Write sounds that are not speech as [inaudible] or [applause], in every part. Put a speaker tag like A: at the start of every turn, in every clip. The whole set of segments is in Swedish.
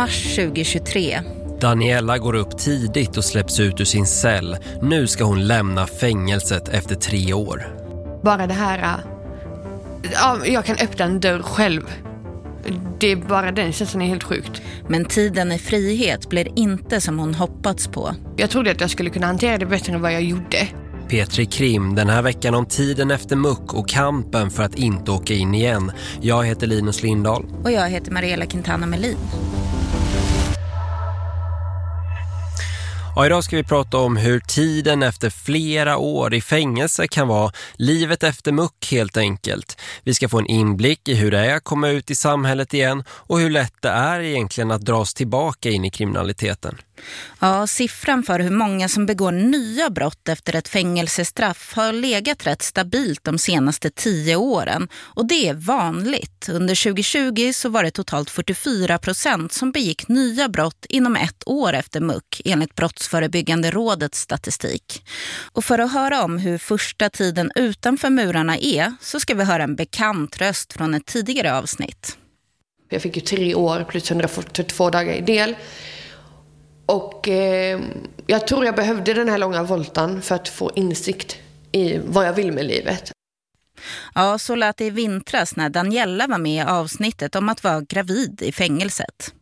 A: mars 2023.
B: Daniela går upp tidigt och släpps ut ur sin cell. Nu ska hon lämna fängelset efter tre år.
C: Bara det här... äh, Ja, jag kan öppna en dörr själv. Det är bara den känslan är helt sjukt.
A: Men tiden i frihet blir inte som hon hoppats på.
C: Jag trodde att jag skulle kunna hantera det bättre än vad jag gjorde.
B: Petri Krim den här veckan om tiden efter muck och kampen för att inte åka in igen. Jag heter Linus Lindahl.
A: Och jag heter Mariella Quintana Melin.
B: Ja, idag ska vi prata om hur tiden efter flera år i fängelse kan vara livet efter muck helt enkelt. Vi ska få en inblick i hur det är att komma ut i samhället igen och hur lätt det är egentligen att dras tillbaka in i kriminaliteten.
A: Ja, siffran för hur många som begår nya brott efter ett fängelsestraff har legat rätt stabilt de senaste tio åren. Och det är vanligt. Under 2020 så var det totalt 44 procent som begick nya brott inom ett år efter muck enligt Brottsförebyggande rådets statistik. Och för att höra om hur första tiden utanför murarna är så ska vi höra en bekant röst från ett tidigare avsnitt.
C: Jag fick ju tre år plus 142 dagar i del. Och eh, jag tror jag behövde den här långa voltan för att få insikt i vad jag vill med livet.
A: Ja, så lät det i vintras när Daniela var med i avsnittet om att vara gravid i fängelset.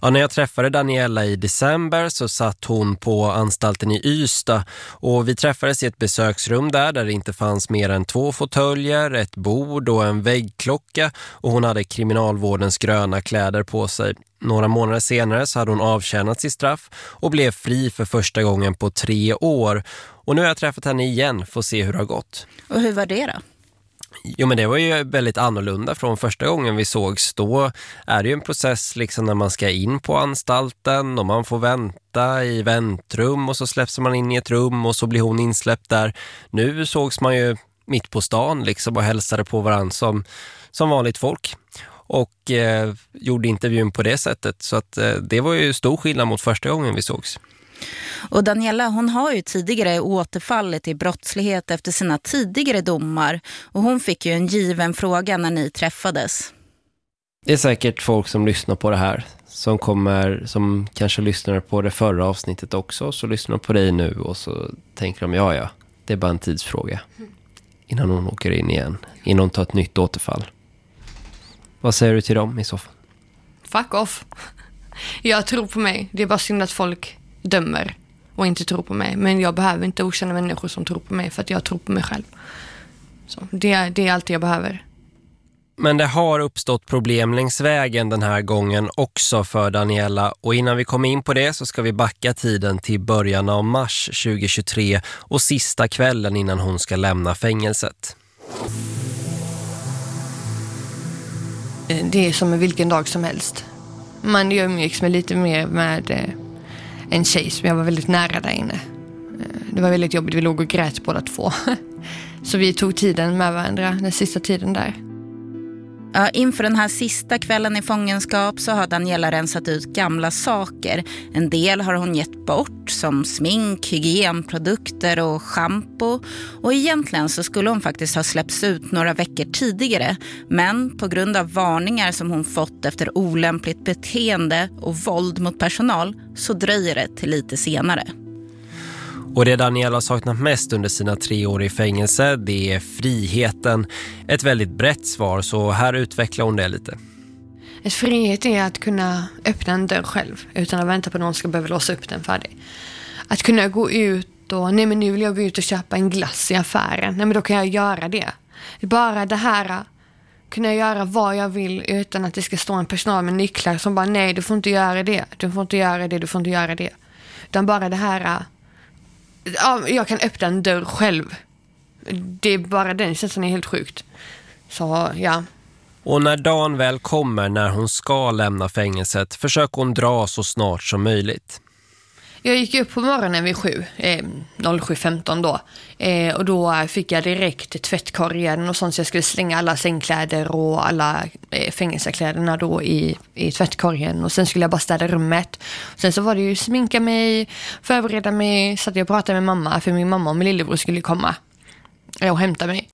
B: Ja, när jag träffade Daniela i december så satt hon på anstalten i Ystad och vi träffades i ett besöksrum där där det inte fanns mer än två fåtöljer, ett bord och en väggklocka och hon hade kriminalvårdens gröna kläder på sig. Några månader senare så hade hon avtjänat sitt straff och blev fri för första gången på tre år. Och nu har jag träffat henne igen för att se hur det har gått.
A: Och hur var det då?
B: Jo men det var ju väldigt annorlunda från första gången vi sågs. Då är det ju en process liksom när man ska in på anstalten och man får vänta i väntrum och så släpps man in i ett rum och så blir hon insläppt där. Nu sågs man ju mitt på stan liksom och hälsade på varandra som, som vanligt folk och eh, gjorde intervjun på det sättet. Så att eh, det var ju stor skillnad mot första gången vi sågs.
A: Och Daniela hon har ju tidigare återfallit i brottslighet efter sina tidigare domar. Och hon fick ju en given fråga när ni träffades.
B: Det är säkert folk som lyssnar på det här. Som kommer, som kanske lyssnar på det förra avsnittet också. Så lyssnar på dig nu och så tänker de, ja ja, det är bara en tidsfråga. Innan hon åker in igen. Innan hon tar ett nytt återfall. Vad säger du till dem i så fall?
C: Fuck off. Jag tror på mig. Det är bara synd att folk dömer och inte tror på mig. Men jag behöver inte okänna människor som tror på mig för att jag tror på mig själv. Så det, det är allt jag behöver.
B: Men det har uppstått problem längs vägen den här gången också för Daniela och innan vi kommer in på det så ska vi backa tiden till början av mars 2023 och sista kvällen innan hon ska lämna fängelset.
C: Det är som vilken dag som helst. Man umgicks med lite mer med eh, en tjej som jag var väldigt nära där inne. Eh, det var väldigt jobbigt, vi låg och grät båda två. [laughs] Så vi tog tiden med varandra den sista tiden där.
A: Ja, inför den här sista kvällen i fångenskap så har Daniela rensat ut gamla saker. En del har hon gett bort som smink, hygienprodukter och shampoo. Och egentligen så skulle hon faktiskt ha släppts ut några veckor tidigare. Men på grund av varningar som hon fått efter olämpligt beteende och våld mot personal så dröjer det till lite senare.
B: Och det Daniel har saknat mest under sina tre år i fängelse, det är friheten. Ett väldigt brett svar, så här utvecklar hon det lite.
C: Ett frihet är att kunna öppna en dörr själv utan att vänta på att någon ska behöva låsa upp den för dig. Att kunna gå ut och, nej men nu vill jag gå ut och köpa en glass i affären. Nej men då kan jag göra det. Bara det här, kunna göra vad jag vill utan att det ska stå en personal med nycklar som bara nej du får inte göra det, du får inte göra det, du får inte göra det. Utan bara det här, ja, jag kan öppna en dörr själv. Det är bara den känslan är helt sjukt. Så ja,
B: Och när dagen väl kommer när hon ska lämna fängelset försöker hon dra så snart som möjligt.
C: Jag gick upp på morgonen vid sju, eh, 07.15 då. Eh, och då fick jag direkt tvättkorgen och sånt så jag skulle slänga alla sängkläder och alla eh, fängelsekläderna då i, i tvättkorgen. Och sen skulle jag bara städa rummet. Sen så var det ju sminka mig, förbereda mig, så att jag pratade med mamma för min mamma och min lillebror skulle komma eh, och hämta mig.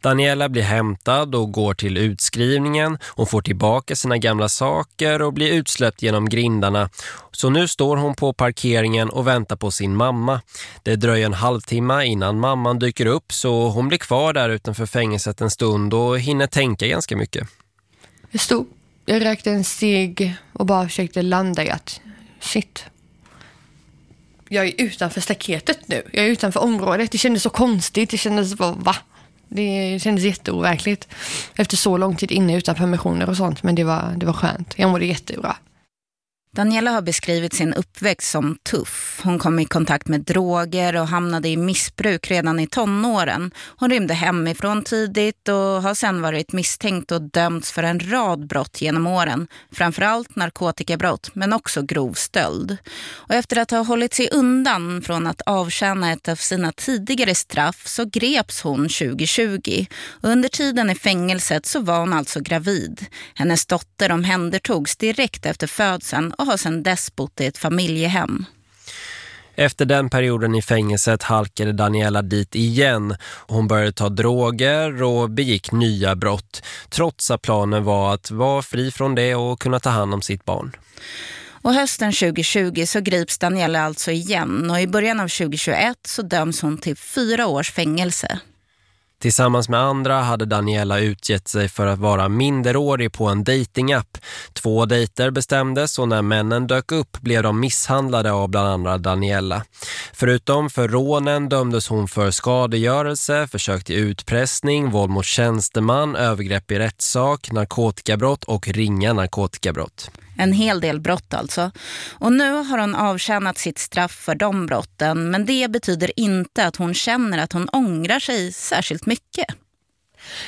B: Daniela blir hämtad och går till utskrivningen. Hon får tillbaka sina gamla saker och blir utsläppt genom grindarna. Så nu står hon på parkeringen och väntar på sin mamma. Det dröjer en halvtimme innan mamman dyker upp så hon blir kvar där utanför fängelset en stund och hinner tänka ganska mycket.
C: Jag stod, jag räkte en steg och bara försökte landa i att shit, jag är utanför staketet nu. Jag är utanför området. Det kändes så konstigt. Det kändes bara, va? Det kändes jätteoverkligt efter så lång tid inne utan permissioner och sånt. Men det var, det var skönt. Jag mådde jättebra.
A: Daniela har beskrivit sin uppväxt som tuff. Hon kom i kontakt med droger och hamnade i missbruk redan i tonåren. Hon rymde hemifrån tidigt och har sedan varit misstänkt och dömts för en rad brott genom åren. Framförallt narkotikabrott men också grov stöld. Och efter att ha hållit sig undan från att avtjäna ett av sina tidigare straff så greps hon 2020. Och under tiden i fängelset så var hon alltså gravid. Hennes dotter omhändertogs direkt efter födseln och har sedan dess bott i ett familjehem.
B: Efter den perioden i fängelset halkade Daniela dit igen. Hon började ta droger och begick nya brott. Trots att planen var att vara fri från det och kunna ta hand om sitt barn.
A: Och hösten 2020 så grips Daniela alltså igen och i början av 2021 så döms hon till fyra års fängelse.
B: Tillsammans med andra hade Daniela utgett sig för att vara minderårig på en datingapp. Två dejter bestämdes och när männen dök upp blev de misshandlade av bland andra Daniela. Förutom för rånen dömdes hon för skadegörelse, försök till utpressning, våld mot tjänsteman, övergrepp i rättssak, narkotikabrott och ringa narkotikabrott.
A: En hel del brott alltså. Och nu har hon avtjänat sitt straff för de brotten. Men det betyder inte att hon känner att hon ångrar sig särskilt mycket.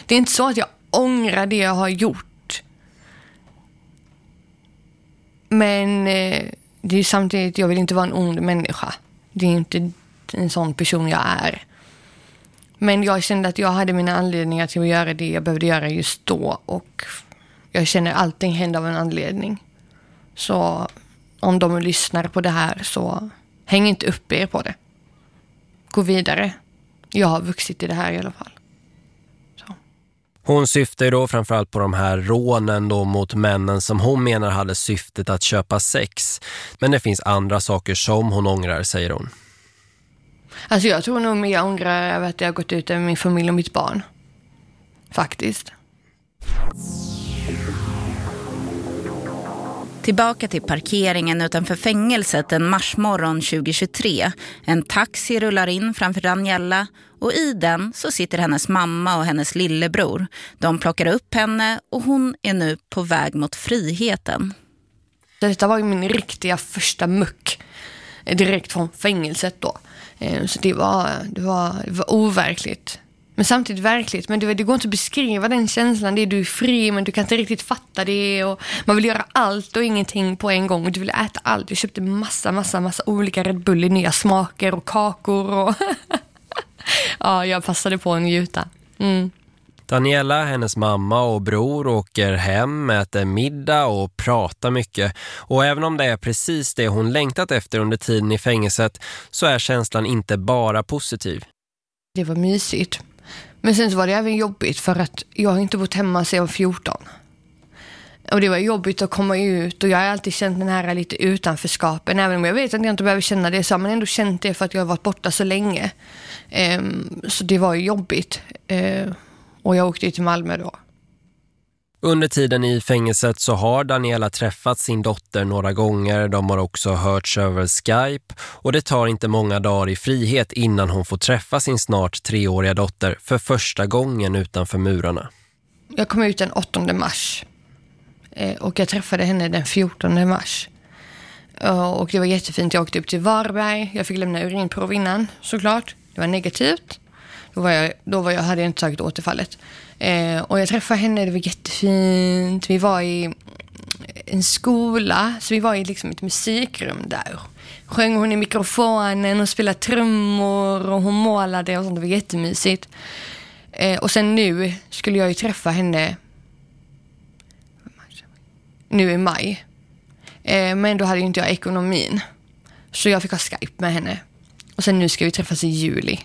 C: Det är inte så att jag ångrar det jag har gjort. Men eh, det är samtidigt, jag vill inte vara en ond människa. Det är inte en sån person jag är. Men jag kände att jag hade mina anledningar till att göra det jag behövde göra just då. Och jag känner allting hände av en anledning. Så om de lyssnar på det här så häng inte upp er på det. Gå vidare. Jag har vuxit i det här i alla fall. Så.
B: Hon syftar då framförallt på de här rånen då mot männen som hon menar hade syftet att köpa sex. Men det finns andra saker som hon ångrar, säger hon.
C: Alltså jag tror nog jag ångrar att jag har gått ut över min familj och mitt barn. Faktiskt.
A: Tillbaka till parkeringen utanför fängelset en marsmorgon 2023. En taxi rullar in framför Daniela och i den så sitter hennes mamma och hennes lillebror. De plockar upp henne och hon är nu på väg mot friheten.
C: Detta var min riktiga första muck eh, direkt från fängelset då. Eh, så det var, det var, det var overkligt. Men samtidigt verkligt. Men det, det går inte att beskriva den känslan. Det är du är fri men du kan inte riktigt fatta det. Och man vill göra allt och ingenting på en gång. Och du vill äta allt. Jag köpte massa, massa, massa olika Red Bull i nya smaker och kakor. Och [laughs] ja, jag passade på en njuta. Mm.
B: Daniela, hennes mamma och bror åker hem, äter middag och pratar mycket. Och även om det är precis det hon längtat efter under tiden i fängelset så är känslan inte bara positiv.
C: Det var mysigt. Men sen så var det även jobbigt för att jag har inte bott hemma sedan 14. Och det var jobbigt att komma ut och jag har alltid känt den här lite utanförskapen. Även om jag vet att jag inte behöver känna det så har man ändå känt det för att jag har varit borta så länge. Um, så det var jobbigt. Uh, och jag åkte till Malmö då.
B: Under tiden i fängelset så har Daniela träffat sin dotter några gånger. De har också hörts över Skype och det tar inte många dagar i frihet innan hon får träffa sin snart treåriga dotter för första gången utanför murarna.
C: Jag kom ut den 8 mars eh, och jag träffade henne den 14 mars. Eh, och det var jättefint. Jag åkte upp till Varberg. Jag fick lämna urinprov innan såklart. Det var negativt. Då, var jag, då var jag, hade jag inte tagit återfallet. Eh, och jag träffade henne, det var jättefint. Vi var i en skola, så vi var i liksom ett musikrum där. Sjöng hon i mikrofonen och spelade trummor och hon målade och sånt. Det var jättemysigt. Eh, och sen nu skulle jag ju träffa henne nu i maj. Eh, men då hade ju inte jag ekonomin. Så jag fick ha Skype med henne. Och sen nu ska vi träffas i juli.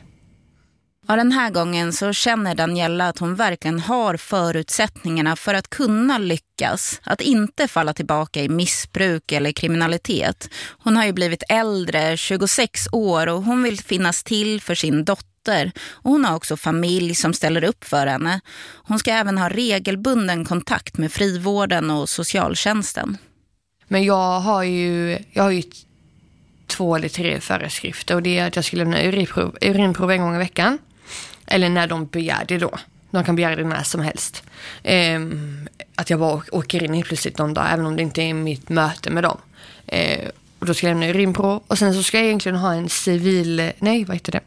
A: Ja, den här gången så känner Daniela att hon verkligen har förutsättningarna för att kunna lyckas. Att inte falla tillbaka i missbruk eller kriminalitet. Hon har ju blivit äldre, 26 år och hon vill finnas till för sin dotter. Och hon har också familj som ställer upp för henne. Hon ska även ha regelbunden kontakt med frivården och socialtjänsten.
C: Men jag har ju, jag har ju två eller tre föreskrifter och det är att jag ska lämna urinprov, urinprov en gång i veckan. Eller när de begär det då. De kan begära det när som helst. Eh, att jag bara åker in helt plötsligt någon dag, även om det inte är mitt möte med dem. Eh, och då ska jag lämna urinprov. Och sen så ska jag egentligen ha en civil, nej vad heter det?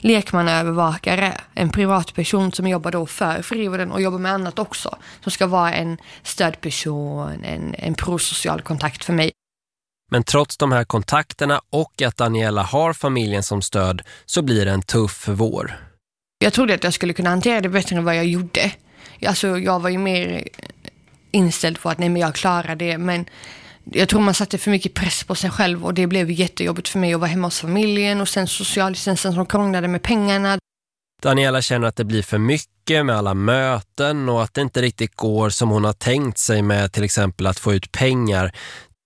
C: lekmannaövervakare, en privatperson som jobbar då för frivården och jobbar med annat också. Som ska vara en stödperson, en, en prosocial kontakt för mig.
B: Men trots de här kontakterna och att Daniela har familjen som stöd så blir det en tuff vår.
C: Jag trodde att jag skulle kunna hantera det bättre än vad jag gjorde. Alltså, jag var ju mer inställd på att nej, men jag klarar det. Men jag tror man satte för mycket press på sig själv och det blev jättejobbigt för mig att vara hemma hos familjen och sen socialtjänsten som krånglade med pengarna.
B: Daniela känner att det blir för mycket med alla möten och att det inte riktigt går som hon har tänkt sig med till exempel att få ut pengar.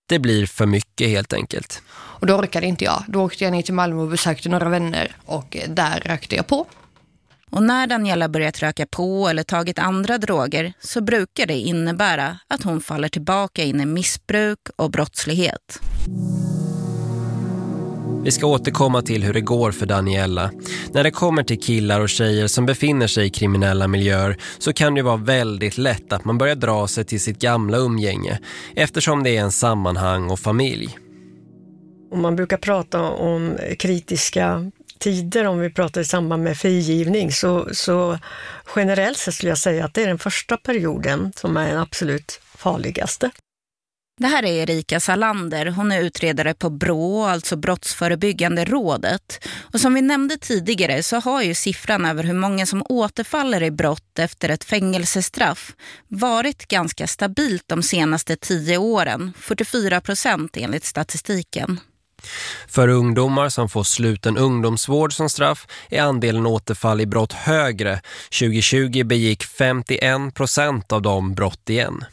B: Det blir för mycket helt enkelt.
C: Och då orkade inte jag. Då åkte jag ner till Malmö och besökte några vänner och där rökte jag på.
A: Och när Daniela börjat röka på eller tagit andra droger så brukar det innebära att hon faller tillbaka in i missbruk och brottslighet.
B: Vi ska återkomma till hur det går för Daniela. När det kommer till killar och tjejer som befinner sig i kriminella miljöer så kan det vara väldigt lätt att man börjar dra sig till sitt gamla umgänge eftersom det är en sammanhang och familj.
D: Och man brukar prata om kritiska tider, om vi pratar i samband med frigivning, så, så generellt sett skulle jag säga att det är den första perioden som är den absolut farligaste.
A: Det här är Erika Salander. Hon är utredare på BRÅ, alltså Brottsförebyggande rådet. Och som vi nämnde tidigare så har ju siffran över hur många som återfaller i brott efter ett fängelsestraff varit ganska stabilt de senaste tio åren. 44 procent enligt statistiken.
B: För ungdomar som får sluten ungdomsvård som straff är andelen återfall i brott högre. 2020 begick 51 procent av dem brott igen.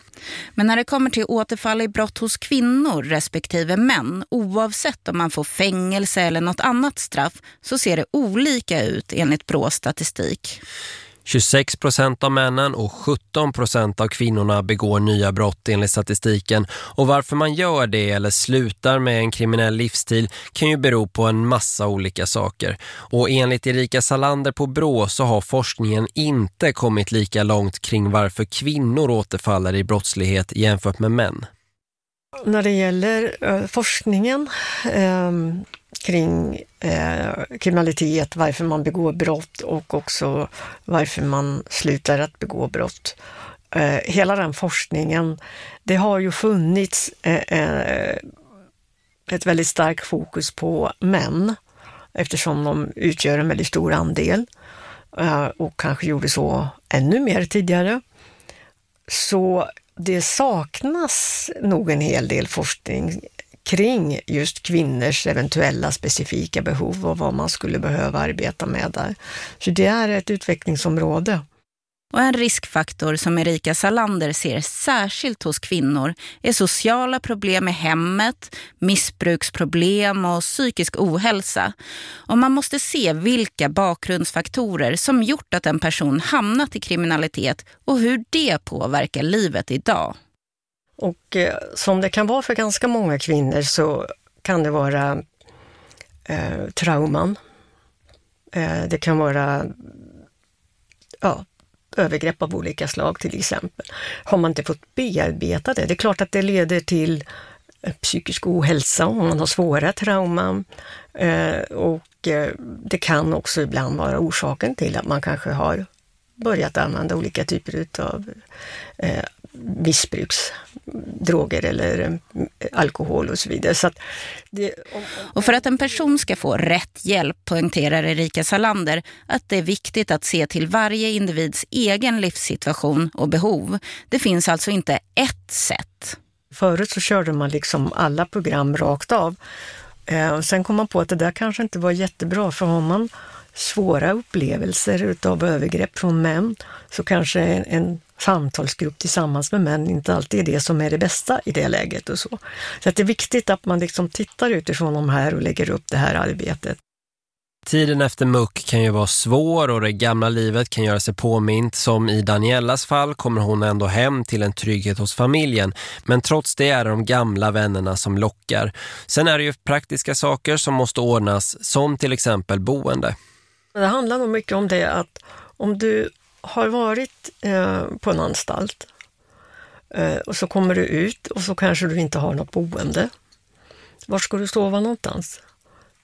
A: Men när det kommer till återfall i brott hos kvinnor respektive män, oavsett om man får fängelse eller något annat straff, så ser det olika ut enligt Brås statistik.
B: 26 procent av männen och 17 procent av kvinnorna begår nya brott enligt statistiken. Och varför man gör det eller slutar med en kriminell livsstil kan ju bero på en massa olika saker. Och enligt Erika Salander på Brå så har forskningen inte kommit lika långt kring varför kvinnor återfaller i brottslighet jämfört med män.
D: När det gäller eh, forskningen ehm, kring eh, kriminalitet, varför man begår brott och också varför man slutar att begå brott. Eh, hela den forskningen, det har ju funnits eh, eh ett väldigt starkt fokus på män eftersom de utgör en väldigt stor andel eh, och kanske gjorde så ännu mer tidigare. Så det saknas nog en hel del forskning kring just kvinnors eventuella specifika behov och vad man skulle behöva arbeta med där. Så det är ett utvecklingsområde.
A: Och en riskfaktor som Erika Salander ser särskilt hos kvinnor är sociala problem i hemmet, missbruksproblem och psykisk ohälsa. Och man måste se vilka bakgrundsfaktorer som gjort att en person hamnat i kriminalitet och hur det påverkar livet idag.
D: Och eh, som det kan vara för ganska många kvinnor så kan det vara eh, trauman. Eh, det kan vara ja, övergrepp av olika slag till exempel. Har man inte fått bearbeta det, det är klart att det leder till eh, psykisk ohälsa om man har svåra trauman. Eh, och eh, det kan också ibland vara orsaken till att man kanske har börjat använda olika typer av eh, missbruksdroger eller eh, alkohol och så vidare. Så
A: det, och, och för att en person ska få rätt hjälp poängterar Erika Salander att det är viktigt att se till varje individs egen livssituation och behov. Det finns alltså inte ett sätt.
D: Förut så körde man liksom alla program rakt av. Eh, och sen kom man på att det där kanske inte var jättebra för har man svåra upplevelser utav övergrepp från män så kanske en, en samtalsgrupp tillsammans med män inte alltid är det som är det bästa i det läget och så. Så att det är viktigt att man liksom tittar utifrån de här och lägger upp det här arbetet.
B: Tiden efter muck kan ju vara svår och det gamla livet kan göra sig påmint. Som i Daniellas fall kommer hon ändå hem till en trygghet hos familjen. Men trots det är det de gamla vännerna som lockar. Sen är det ju praktiska saker som måste ordnas, som till exempel boende.
D: Det handlar nog mycket om det att om du har varit eh, på en anstalt eh, och så kommer du ut och så kanske du inte har något boende. Var ska du sova någonstans?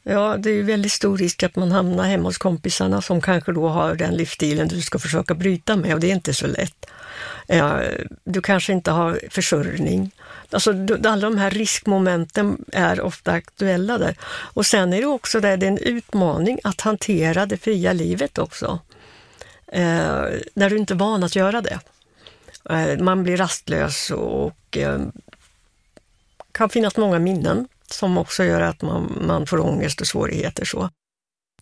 D: Ja, det är ju väldigt stor risk att man hamnar hemma hos kompisarna som kanske då har den livsstilen du ska försöka bryta med och det är inte så lätt. Eh, du kanske inte har försörjning. Alltså alla de här riskmomenten är ofta aktuella där. Och sen är det också där, det är en utmaning att hantera det fria livet också. Eh, när du inte är van att göra det. Eh, man blir rastlös och eh, kan finnas många minnen som också gör att man, man får ångest och svårigheter så.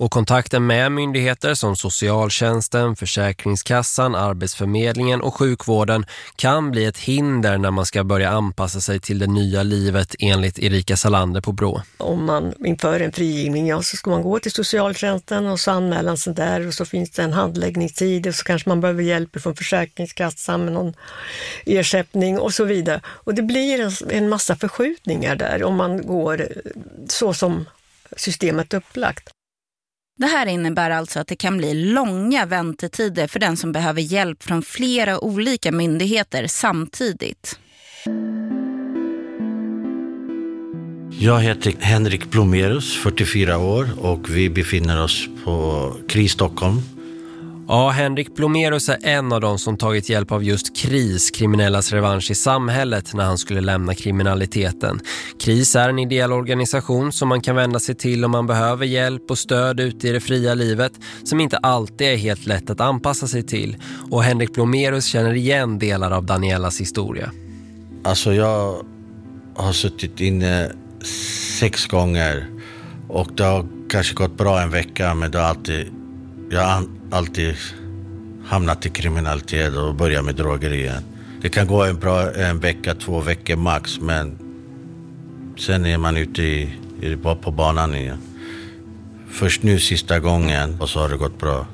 B: Och kontakten med myndigheter som socialtjänsten, försäkringskassan, arbetsförmedlingen och sjukvården kan bli ett hinder när man ska börja anpassa sig till det nya livet enligt Erika Salander på Brå.
D: Om man inför en frigivning, ja, så ska man gå till socialtjänsten och så anmälan sig där och så finns det en handläggningstid och så kanske man behöver hjälp från försäkringskassan med någon ersättning och så vidare. Och det blir en, en massa förskjutningar där om man går så som systemet är upplagt.
A: Det här innebär alltså att det kan bli långa väntetider för den som behöver hjälp från flera olika myndigheter samtidigt.
E: Jag heter Henrik Blomerus, 44 år och vi befinner oss på KRIS Stockholm
B: Ja, Henrik Blomerus är en av de som tagit hjälp av just KRIS, kriminellas revansch i samhället, när han skulle lämna kriminaliteten. KRIS är en ideell organisation som man kan vända sig till om man behöver hjälp och stöd ute i det fria livet, som inte alltid är helt lätt att anpassa sig till. Och Henrik Blomerus känner igen delar av Danielas historia.
E: Alltså jag har suttit inne sex gånger och det har kanske gått bra en vecka men det har alltid jag alltid hamnat i kriminalitet och börjat med droger igen. Det kan gå en, bra, en vecka, två veckor max, men sen är man ute i, på banan igen. Först nu sista gången och så har det gått bra.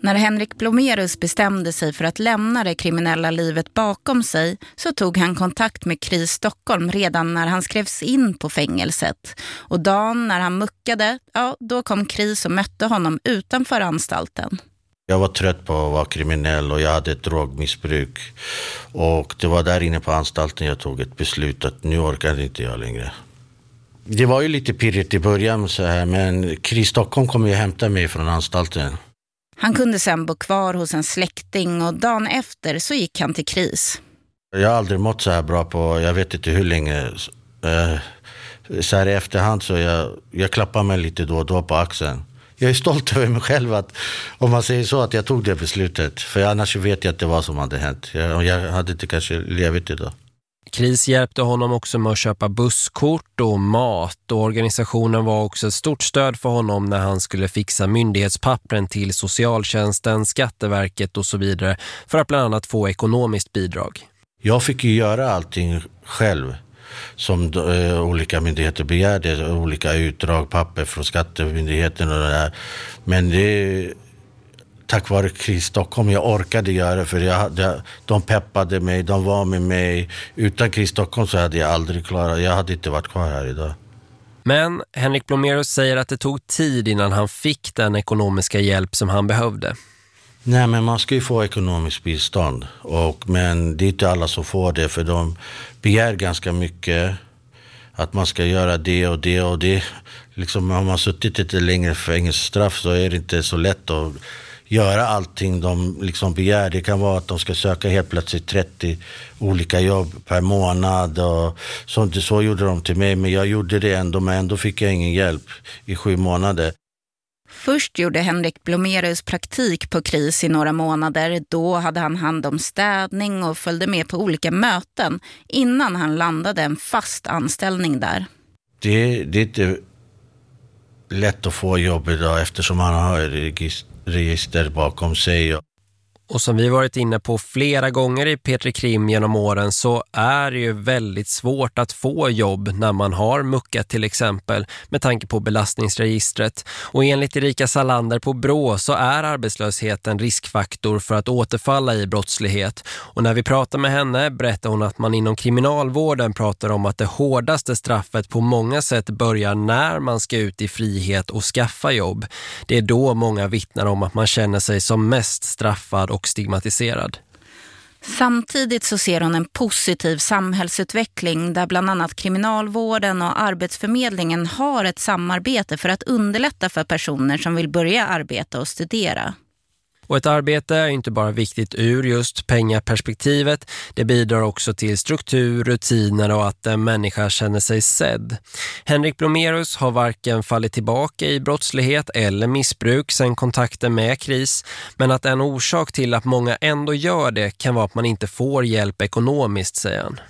A: När Henrik Blomerus bestämde sig för att lämna det kriminella livet bakom sig så tog han kontakt med KRIS Stockholm redan när han skrevs in på fängelset. Och dagen när han muckade, ja då kom KRIS och mötte honom utanför anstalten.
E: Jag var trött på att vara kriminell och jag hade ett drogmissbruk. Och det var där inne på anstalten jag tog ett beslut att nu orkar inte jag längre. Det var ju lite pirrigt i början så här, men KRIS Stockholm kom ju hämta mig från anstalten.
A: Han kunde sen bo kvar hos en släkting och dagen efter så gick han till kris.
E: Jag har aldrig mått så här bra på, jag vet inte hur länge. Eh, så här i efterhand så jag, jag klappar mig lite då och då på axeln. Jag är stolt [laughs] över mig själv att, om man säger så, att jag tog det beslutet. För annars vet jag inte vad som hade hänt. Jag, jag hade inte kanske levt idag.
B: KRIS hjälpte honom också med att köpa busskort och mat och organisationen var också ett stort stöd för honom när han skulle fixa myndighetspappren till socialtjänsten, skatteverket och så vidare för att bland annat få ekonomiskt bidrag.
E: Jag fick ju göra allting själv som eh, olika myndigheter begärde, olika utdrag, papper från skattemyndigheten och det där. Men det tack vare KRIS Stockholm jag orkade göra för jag, de peppade mig, de var med mig. Utan KRIS Stockholm så hade jag aldrig klarat, jag hade inte varit kvar här idag.
B: Men Henrik Blomerus säger att det tog tid innan han fick den ekonomiska hjälp som han behövde.
E: Nej, men man ska ju få ekonomiskt bistånd. Och, men det är inte alla som får det för de begär ganska mycket. Att man ska göra det och det och det. Liksom, har man suttit ett längre fängelsestraff så är det inte så lätt att göra allting de liksom begär. Det kan vara att de ska söka helt plötsligt 30 olika jobb per månad. Och så, så gjorde de till mig, men jag gjorde det ändå, men ändå fick jag ingen hjälp i sju månader.
A: Först gjorde Henrik Blomerus praktik på KRIS i några månader. Då hade han hand om städning och följde med på olika möten innan han landade en fast anställning där.
E: Det, det är inte lätt att få jobb idag eftersom han har register bakom sig.
B: Och som vi varit inne på flera gånger i Petri Krim genom åren så är det ju väldigt svårt att få jobb när man har muckat till exempel med tanke på belastningsregistret. Och enligt Erika Salander på Brå så är arbetslösheten riskfaktor för att återfalla i brottslighet. Och när vi pratar med henne berättar hon att man inom kriminalvården pratar om att det hårdaste straffet på många sätt börjar när man ska ut i frihet och skaffa jobb. Det är då många vittnar om att man känner sig som mest straffad och stigmatiserad.
A: Samtidigt så ser hon en positiv samhällsutveckling där bland annat kriminalvården och arbetsförmedlingen har ett samarbete för att underlätta för personer som vill börja arbeta och studera.
B: Och ett arbete är inte bara viktigt ur just pengaperspektivet. Det bidrar också till struktur, rutiner och att en människa känner sig sedd. Henrik Blomerus har varken fallit tillbaka i brottslighet eller missbruk sedan kontakten med KRIS. Men att en orsak till att många ändå gör det kan vara att man inte får hjälp ekonomiskt, säger han.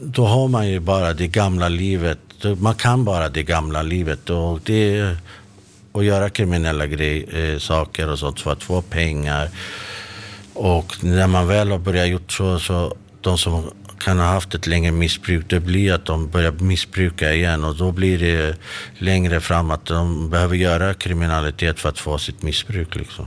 E: Då har man ju bara det gamla livet. Man kan bara det gamla livet och det och göra kriminella grej, eh, saker och sånt för att få pengar. Och när man väl har börjat gjort så, så de som kan ha haft ett längre missbruk, det blir att de börjar missbruka igen och då blir det längre fram att de behöver göra kriminalitet för att få sitt missbruk liksom.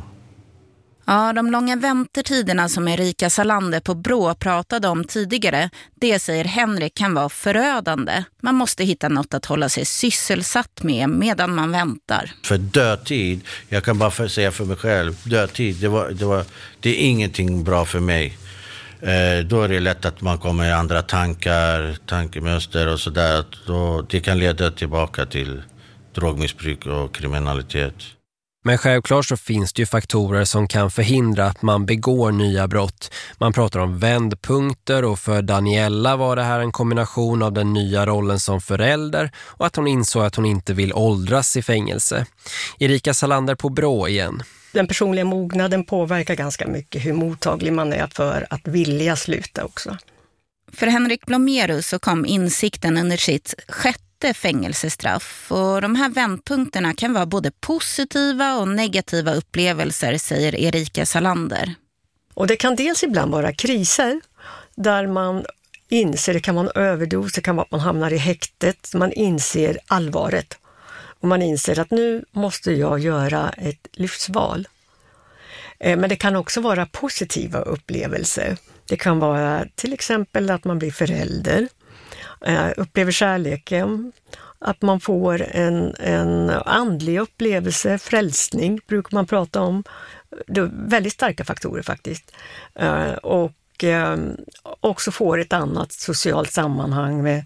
A: Ja, de långa väntetiderna som Erika Salander på Brå pratade om tidigare, det säger Henrik kan vara förödande. Man måste hitta något att hålla sig sysselsatt med medan man väntar.
E: För dödtid, jag kan bara säga för mig själv, dödtid, det, var, det, var, det är ingenting bra för mig. Eh, då är det lätt att man kommer i andra tankar, tankemönster och sådär. Det kan leda tillbaka till drogmissbruk och kriminalitet.
B: Men självklart så finns det ju faktorer som kan förhindra att man begår nya brott. Man pratar om vändpunkter och för Daniella var det här en kombination av den nya rollen som förälder och att hon insåg att hon inte vill åldras i fängelse. Erika Salander på Brå igen.
D: Den personliga mognaden påverkar ganska mycket hur mottaglig man är för att vilja sluta också.
A: För Henrik Blomerus så kom insikten under sitt sjätte inte fängelsestraff och de här vändpunkterna kan vara både positiva och negativa upplevelser, säger Erika Salander.
D: Och det kan dels ibland vara kriser där man inser, det kan vara en överdos, det kan vara att man hamnar i häktet, man inser allvaret. Och man inser att nu måste jag göra ett livsval. Eh, men det kan också vara positiva upplevelser. Det kan vara till exempel att man blir förälder, Eh, upplever kärleken, att man får en, en andlig upplevelse, frälsning brukar man prata om. Det är väldigt starka faktorer faktiskt. Eh, och eh, också får ett annat socialt sammanhang med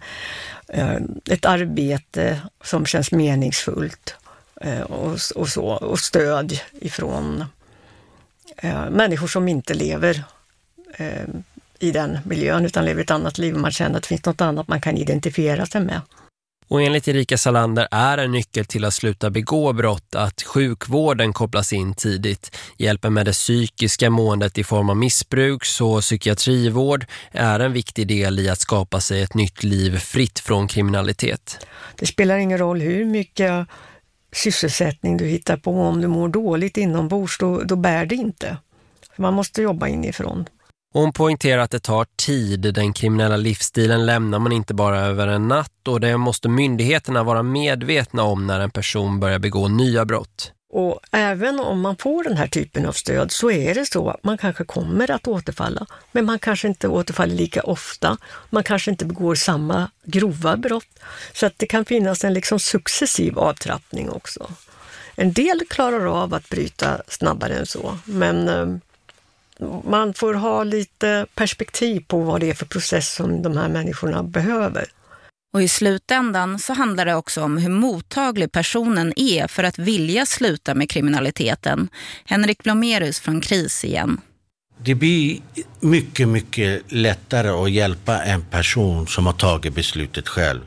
D: ett arbete som känns meningsfullt och, och, så, och stöd ifrån människor som inte lever i den miljön utan lever ett annat liv och man känner att det finns något annat man kan identifiera sig med.
B: Och enligt Erika Salander är en nyckel till att sluta begå brott att sjukvården kopplas in tidigt. Hjälpen med det psykiska måendet i form av missbruks- och psykiatrivård är en viktig del i att skapa sig ett nytt liv fritt från kriminalitet.
D: Det spelar ingen roll hur mycket sysselsättning du hittar på. Om du mår dåligt inombords, då, då bär det inte. Man måste jobba inifrån.
B: Hon poängterar att det tar tid. Den kriminella livsstilen lämnar man inte bara över en natt och det måste myndigheterna vara medvetna om när en person börjar begå nya brott.
D: Och även om man får den här typen av stöd så är det så att man kanske kommer att återfalla, men man kanske inte återfaller lika ofta. Man kanske inte begår samma grova brott. Så att det kan finnas en liksom successiv avtrappning också. En del klarar av att bryta snabbare än så, men eh, man får ha lite perspektiv på vad det är för process som de här människorna behöver.
A: Och i slutändan så handlar det också om hur mottaglig personen är för att vilja sluta med kriminaliteten. Henrik Blomerus från KRIS igen.
E: Det blir mycket, mycket lättare att hjälpa en person som har tagit beslutet själv.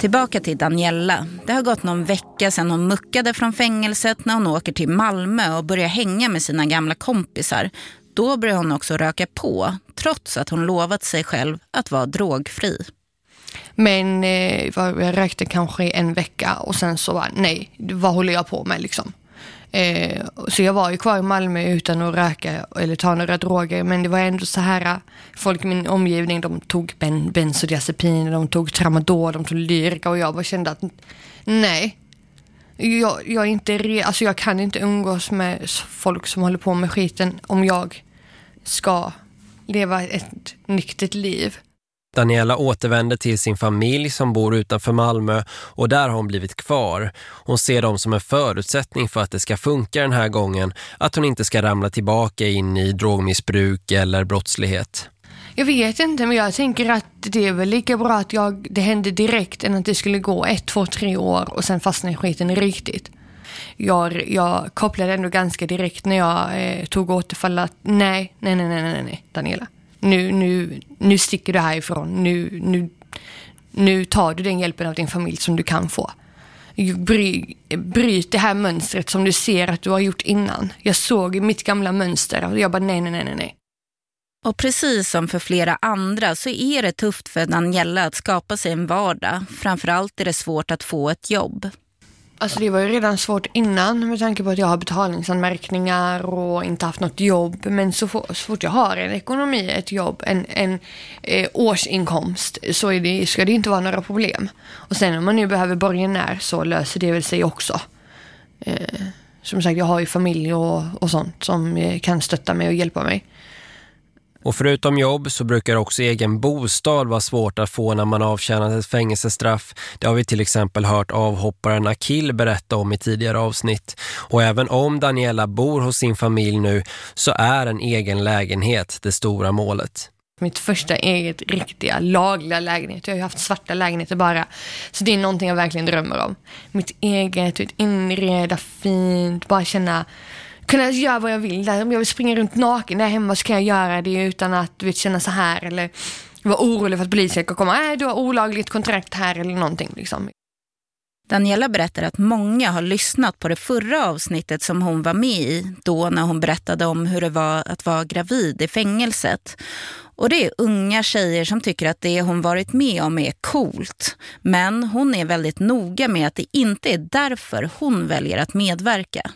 A: Tillbaka till Daniella. Det har gått någon vecka sedan hon muckade från fängelset när hon åker till Malmö och börjar hänga med sina gamla kompisar. Då börjar hon också röka på, trots att hon lovat sig själv att vara drogfri.
C: Men eh, jag rökte kanske i en vecka och sen så var nej, vad håller jag på med liksom? Eh, så jag var ju kvar i Malmö utan att röka eller ta några droger. Men det var ändå så här, eh, folk i min omgivning de tog ben, benzodiazepin, de tog tramadol, de tog lyrika och jag bara kände att nej. Jag, jag, är inte re, alltså jag kan inte umgås med folk som håller på med skiten om jag ska leva ett nyktert liv.
B: Daniela återvänder till sin familj som bor utanför Malmö och där har hon blivit kvar. Hon ser dem som en förutsättning för att det ska funka den här gången, att hon inte ska ramla tillbaka in i drogmissbruk eller brottslighet.
C: Jag vet inte, men jag tänker att det är väl lika bra att jag, det hände direkt än att det skulle gå ett, två, tre år och sen fastna i skiten riktigt. Jag, jag kopplade ändå ganska direkt när jag eh, tog återfall att nej, nej, nej, nej, nej, nej, Daniela nu, nu, nu sticker du härifrån. Nu, nu, nu tar du den hjälpen av din familj som du kan få. Bry, bryt det här mönstret som du ser att du har gjort innan. Jag såg mitt gamla mönster och jag bara nej, nej, nej, nej.
A: Och precis som för flera andra så är det tufft för Daniela att skapa sig en vardag. Framförallt är det svårt att få ett jobb.
C: Alltså det var ju redan svårt innan med tanke på att jag har betalningsanmärkningar och inte haft något jobb. Men så, for, så fort jag har en ekonomi, ett jobb, en, en eh, årsinkomst så är det, ska det inte vara några problem. Och sen om man nu behöver borgenär så löser det väl sig också. Eh, som sagt, jag har ju familj och, och sånt som eh, kan stötta mig och hjälpa mig.
B: Och förutom jobb så brukar också egen bostad vara svårt att få när man avtjänat ett fängelsestraff. Det har vi till exempel hört avhopparen Akil berätta om i tidigare avsnitt. Och även om Daniela bor hos sin familj nu så är en egen lägenhet det stora målet.
C: Mitt första eget riktiga lagliga lägenhet. Jag har ju haft svarta lägenheter bara. Så det är någonting jag verkligen drömmer om. Mitt eget, inreda fint, bara känna kunna göra vad jag vill. Där. Om jag vill springa runt naken där hemma så kan jag göra det utan att du vet, känna så här. Eller vara orolig för att polisen ska komma. Nej, du har olagligt kontrakt här eller någonting. Liksom.
A: Daniela berättar att många har lyssnat på det förra avsnittet som hon var med i. Då när hon berättade om hur det var att vara gravid i fängelset. Och det är unga tjejer som tycker att det hon varit med om är coolt. Men hon är väldigt noga med att det inte är därför hon väljer att medverka.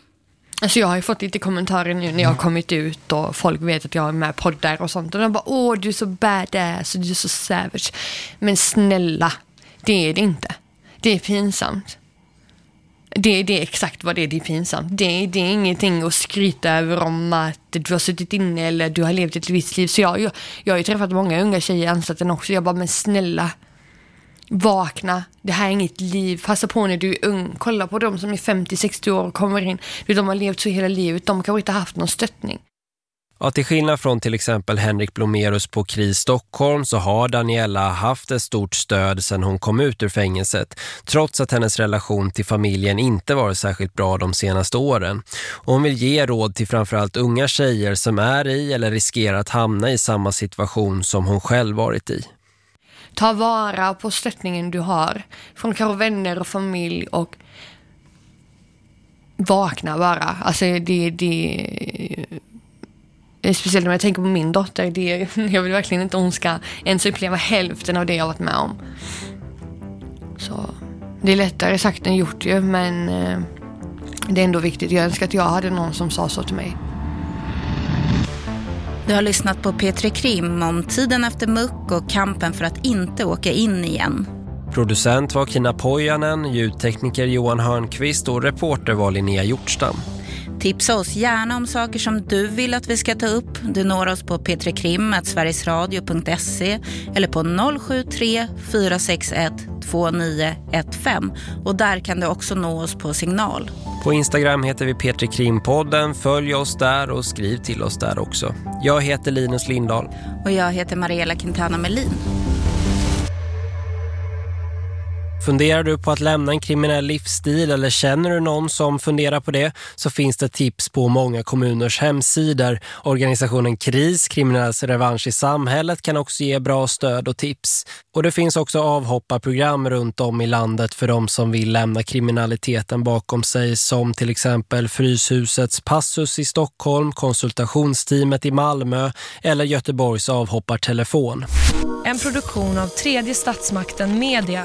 C: Alltså jag har ju fått lite kommentarer nu när jag har kommit ut och folk vet att jag är med poddar och sånt. Och de bara, åh du är så badass och du är så savage. Men snälla, det är det inte. Det är pinsamt. Det, det är exakt vad det är, det är pinsamt. Det, det är ingenting att skryta över om att du har suttit inne eller du har levt ett visst liv. Så jag, jag, jag har ju träffat många unga tjejer i anstalten också. Jag bara, men snälla, Vakna, det här är inget liv. Passa på när du är ung. Kolla på de som är 50-60 år och kommer in. De har levt så hela livet. De kanske inte haft någon stöttning.
B: Ja, till skillnad från till exempel Henrik Blomerus på KRIS Stockholm så har Daniela haft ett stort stöd sedan hon kom ut ur fängelset. Trots att hennes relation till familjen inte varit särskilt bra de senaste åren. Och hon vill ge råd till framförallt unga tjejer som är i eller riskerar att hamna i samma situation som hon själv varit i
C: ta vara på stöttningen du har från kanske vänner och familj och vakna bara. Alltså det, det Speciellt när jag tänker på min dotter. Det, [laughs] jag vill verkligen inte att hon ska ens uppleva hälften av det jag varit med om. Så det är lättare sagt än gjort ju, men eh, det är ändå viktigt. Jag önskar att jag hade någon som sa så till mig.
A: Du har lyssnat på Petri Krim om tiden efter muck och kampen för att inte åka in igen.
B: Producent var Kina Pojanen, ljudtekniker Johan Hörnqvist och reporter var Linnea Hjortstam.
A: Tipsa oss gärna om saker som du vill att vi ska ta upp. Du når oss på p3krim.sverigesradio.se eller på 073 461 2915 och där kan du också nå oss på signal.
B: På Instagram heter vi Petri Krimpodden. Följ oss där och skriv till oss där också. Jag heter Linus Lindahl.
A: Och jag heter Mariella Quintana Melin.
B: Funderar du på att lämna en kriminell livsstil eller känner du någon som funderar på det så finns det tips på många kommuners hemsidor. Organisationen KRIS, Kriminells revansch i samhället, kan också ge bra stöd och tips. Och det finns också avhopparprogram runt om i landet för de som vill lämna kriminaliteten bakom sig som till exempel Fryshusets Passus i Stockholm, konsultationsteamet i Malmö eller Göteborgs avhoppartelefon.
F: En produktion av tredje statsmakten Media